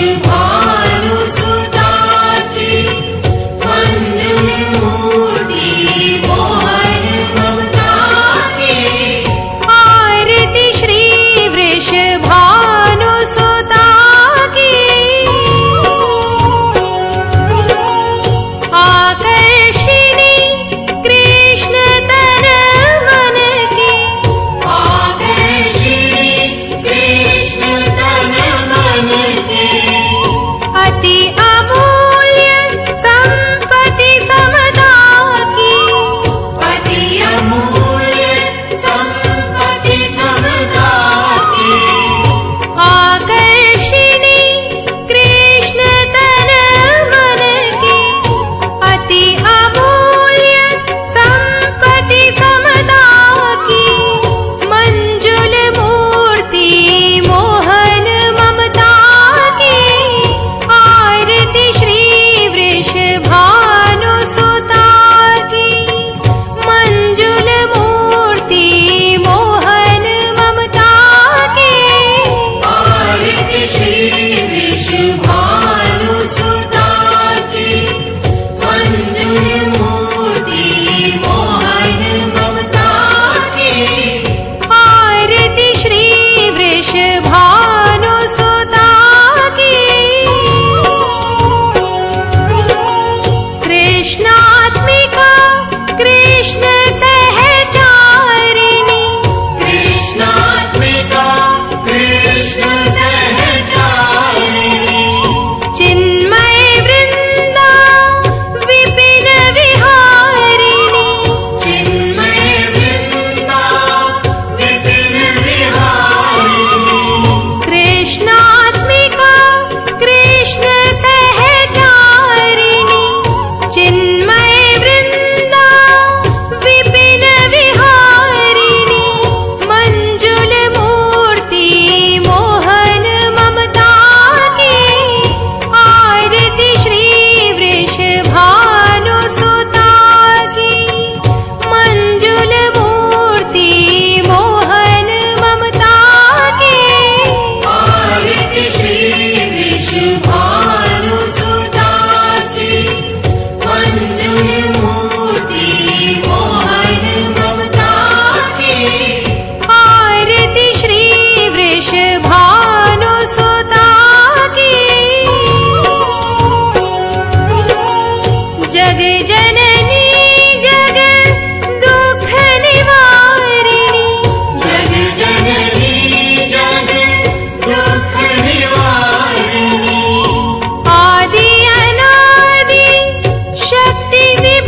you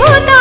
puta.